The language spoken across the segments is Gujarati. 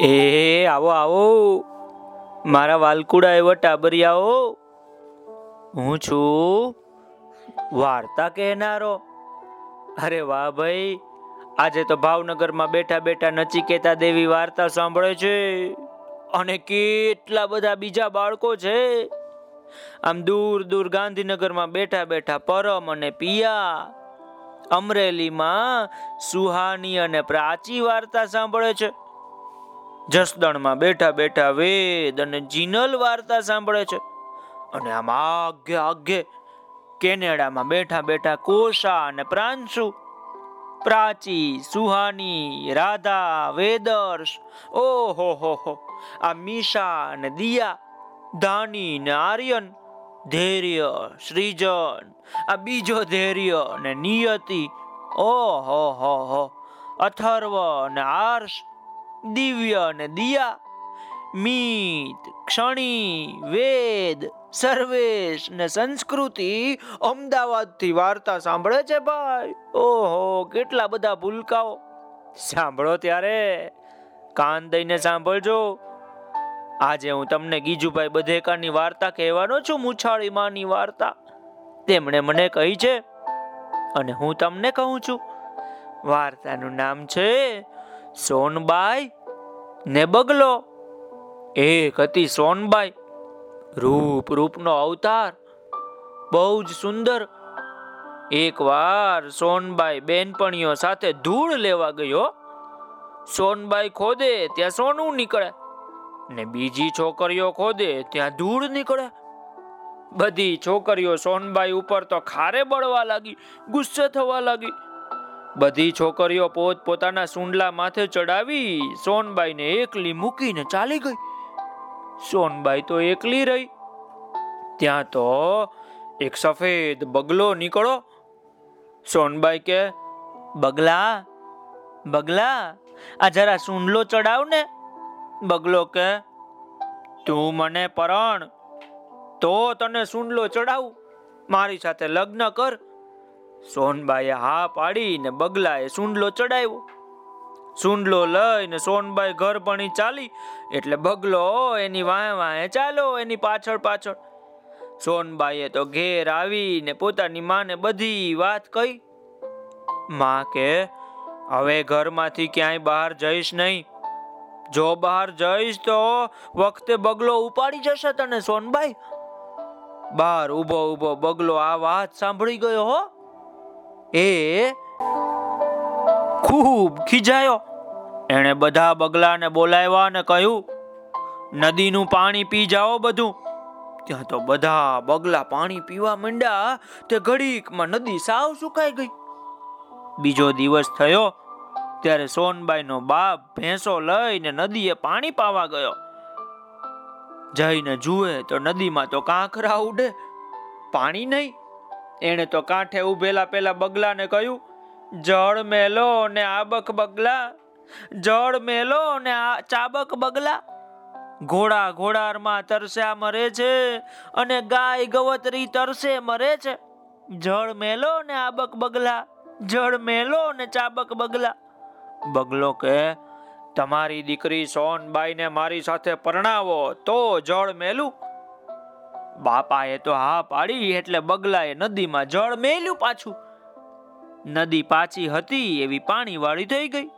એ, આવો આવો. મારા વાલકુડા એવા ટાબરિયાઓ. હું છું વાર્તા કહેનારો. અરે વાહ ભાઈ, આજે તો ભાવનગરમાં બેઠા બેઠા નચિકેતા દેવી વાર્તા સાંભળે છે. અને કેટલા બધા બીજા બાળકો છે. આમ દૂર દૂર ગાંધીનગરમાં બેઠા બેઠા પરમ અને પિયા. અમરેલીમાં સુહાની અને પ્રાચી વાર્તા સાંભળે છે. જસદણમાં બેઠા બેઠા વેદ અને જીનલ વાર્તા સાંભળે છે. અને આમ આગે આગે કેનેડામાં બેઠા બેઠા કોષા અને પ્રાંશુ, પ્રાચી, સુહાની, રાધા, વેદર્શ, ઓહો, હો હો, આ મીશા અને દિયા, ધાની ને આર્યન, ધૈર્ય, શ્રીજન, આ બીજો ધૈર્ય અને નિયતિ, ઓહો, હો હો, અથર્વ અને આર્ષ દિવ્ય અને દિયા. મીત, ક્ષણી, વેદ, સર્વેશ ને સંસ્કૃતિ અમદાવાદથી વાર્તા સાંભળે છે ભાઈ. ઓહો, કેટલા બધા ભૂલકાઓ. સાંભળો ત્યારે. કાન દઈને સાંભળજો. આજે હું તમને ગીજુભાઈ બધેકાની વાર્તા કહેવાનો છું, મુછાળી માની વાર્તા. તેમણે મને કહી છે અને હું તમને કહું છું. વાર્તાનું નામ છે સોનબાઈ ને બગલો. એક હતી સોનબાઈ, રૂપ રૂપનો અવતાર, બહુ જ સુંદર. એકવાર સોનબાઈ બેનપણીઓ સાથે ધૂળ લેવા ગયો. સોનબાઈ ખોદે, ત્યાં સોનું નીકળે ને બીજી છોકરીઓ ખોદે, ત્યાં ધૂળ નીકળે. બધી છોકરીઓ સોનબાઈ ઉપર તો ખારે બળવા લાગી, ગુસ્સે થવા લાગી. બધી છોકરીઓ પોત પોતાના સુંડલા માથે ચડાવી સોનબાઈને એકલી મૂકીને ચાલી ગઈ. સોનબાઈ તો એકલી રહી. ત્યાં તો એક સફેદ બગલો નીકળો સોનબાઈ કે, બગલા બગલા, આ જરા સુંડલો ચડાવ ને. બગલો કે, તું મને પરણ, તો તને સુંડલો ચડાવું. મારી સાથે લગ્ન કર સોનબાઈએ હા પાડીને બગલાએ સુંડલો ચડાવ્યો. સુંડલો લઈને સોનબાઈ ઘર ભણી ચાલી, એટલે બગલો એની વાંહે વાંહે ચાલો એની પાછળ પાછળ. સોનબાઈએ તો ઘેર આવીને પોતાની માને બધી વાત કહી. માં કે, હવે ઘરમાંથી ક્યાંય બહાર જઈશ નહીં. જો બહાર જઈશ તો વખતે બગલો ઉપાડી જશે તને, સોનબાઈ. બહાર ઊભો ઊભો બગલો આ વાત સાંભળી ગયો હો. એ ખૂબ ખીજાયો. એણે બધા બગલાને બોલાવ્યા અને કહ્યું, નદીનું પાણી પી જાઓ બધું. ત્યાં તો બધા બગલા પાણી પીવા માંડ્યા, તે ઘડીકમાં નદી સાવ સુકાઈ ગઈ. બીજો દિવસ થયો, ત્યારે સોનબાઈનો બાપ ભેંસો લઈને નદીએ પાણી પાવા ગયો. જઈને જુએ તો નદીમાં તો કાંકરા ઉડે, પાણી નહીં. એણે તો કાંઠે ઉભેલા પેલા બગલાને કહ્યું, જળ મેલો ને આબક બગલા, જળ મેલો ને ચાબક બગલા. ઘોડા ઘોડારમાં તરસ્યા મરે છે અને ગાય ગવતરી તરસે મરે છે. જળ મેલો ને આબક બગલા, જળ મેલો ને ચાબક બગલા. બગલો કે, તમારી દીકરી સોનબાઈને મારી સાથે પરણાવો, તો જળ મેલું. બાપાએ તો હા પાડી એટલે બગલાએ નદીમાં જળ મેલ્યું પાછું. નદી પાછી હતી, એવી પાણી વાળી થઈ ગઈ.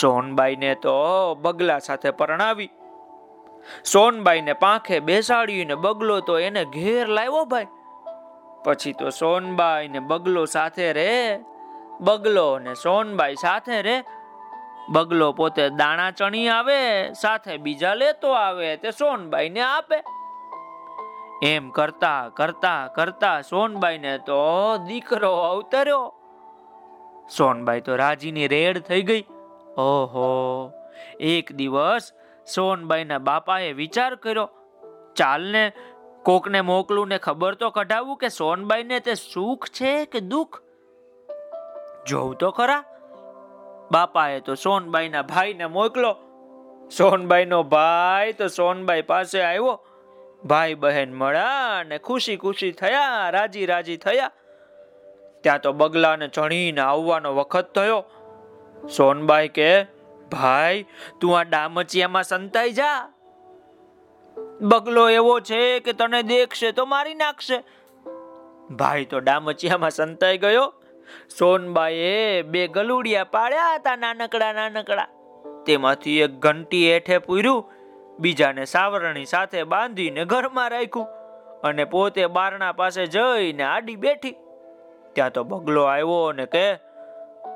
સોનબાઈને તો બગલા સાથે પરણાવી. સોનબાઈને પાંખે બેસાડીને બગલો તો એને ઘેર લાવ્યો ભાઈ. પછી તો સોનબાઈ ને બગલો સાથે રે, બગલો ને સોનબાઈ સાથે રે. બગલો પોતે દાણા ચણી આવે, સાથે બીજા લેતો આવે, તે સોનબાઈ ને આપે. એમ કરતા કરતા કરતા સોનબાઈ ને તો દીકરો અવતર્યો. સોનબાઈ તો રાજીની રેડ થઈ ગઈ. ઓહો, એક દિવસ સોનબાઈના બાપાએ વિચાર કર્યો, ચાલને, કોકને મોકલું ને ખબર તો કઢાવું કે સોનબાઈને તે સુખ છે કે દુઃખ? જોઉં તો ખરા. બાપાએ તો સોનબાઈના ભાઈને મોકલો. સોનબાઈનો ભાઈ તો સોનબાઈ પાસે આવ્યો. ભાઈ બહેન મળ્યા અને ખુશી ખુશી થયા, રાજી રાજી થયા. ત્યાં તો બગલાને ચણીને આવવાનો વખત થયો. સોનબાઈ કે, ભાઈ, તું આ ડામચિયામાં સંતાઈ જા. બગલો એવો છે કે તને દેખશે તો મારી નાખશે. ભાઈ તો ડામચિયામાં સંતાઈ ગયો. સોનબાઈએ બે ગલુડિયા પાડ્યા હતા નાનકડા નાનકડા. તેમાંથી એક ઘંટી હેઠે પૂર્યું. બીજાને સાવરણી સાથે બાંધીને ઘરમાં રાખ્યું અને પોતે બારણા પાસે જઈને આડી બેઠી. ત્યાં તો બગલો આવ્યો અને કે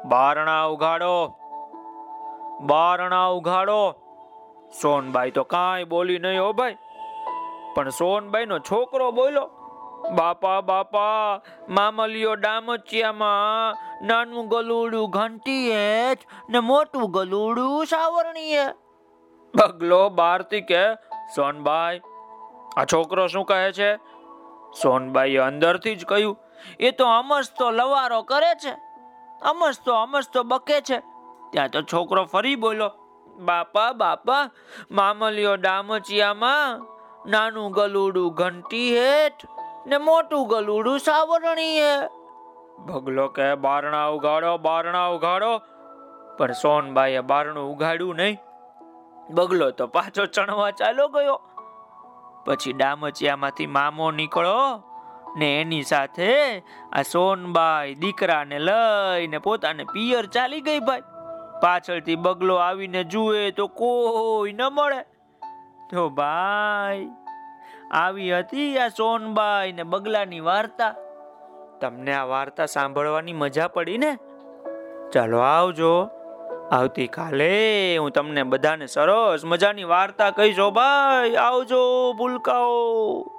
બારણા ઉઘાડો બારણા ઉઘાડો. સોનબાઈ તો કાંઈ બોલી નહીં હો ભાઈ. પણ સોનબાઈ નો છોકરો બોલ્યો, બાપા બાપા, મામલિયો ડામચિયામાં નાનું ગલુડું ઘંટીએ ને મોટું ગલુડું સાવરણીએ. બગલો બારથી કે સોનબાઈ, આ છોકરો શું કહે છે? સોનબાઈએ અંદરથી જ કહ્યું, એ તો અમસ્તો લવારો કરે છે. અમસ તો અમસ તો બકે છે. ત્યાં તો છોકરો ફરી બોલો બાપા બાપા, મામલિયો ડામચિયામાં નાનું ગલુડું ઘંટી હેઠ ને મોટું ગલુડું સાવરણી હે. ભગલો કે બારણા ઉગાડો બારણા ઉગાડો પણ સોનબાઈએ બારણું ઉગાડ્યું નહીં. બગલો તો પાછો ચણવા ચાલો ગયો. પછી ડામચિયામાંથી મામો નીકળો ને એની સાથે આ સોનબાઈ દીકરાને લઈને પોતાને પિયર ચાલી ગઈ ભાઈ. પાછળથી બગલો આવીને જુએ તો કોઈ ન મળે. તો ભાઈ, આવી હતી આ સોનબાઈ ને બગલાની વાર્તા. તમને આ વાર્તા સાંભળવાની મજા પડી ને? ચાલો આવજો. આવતીકાલે હું તમને બધાને સરસ મજાની વાર્તા કહીશો. ભાઈ આવજો ભૂલકાઓ.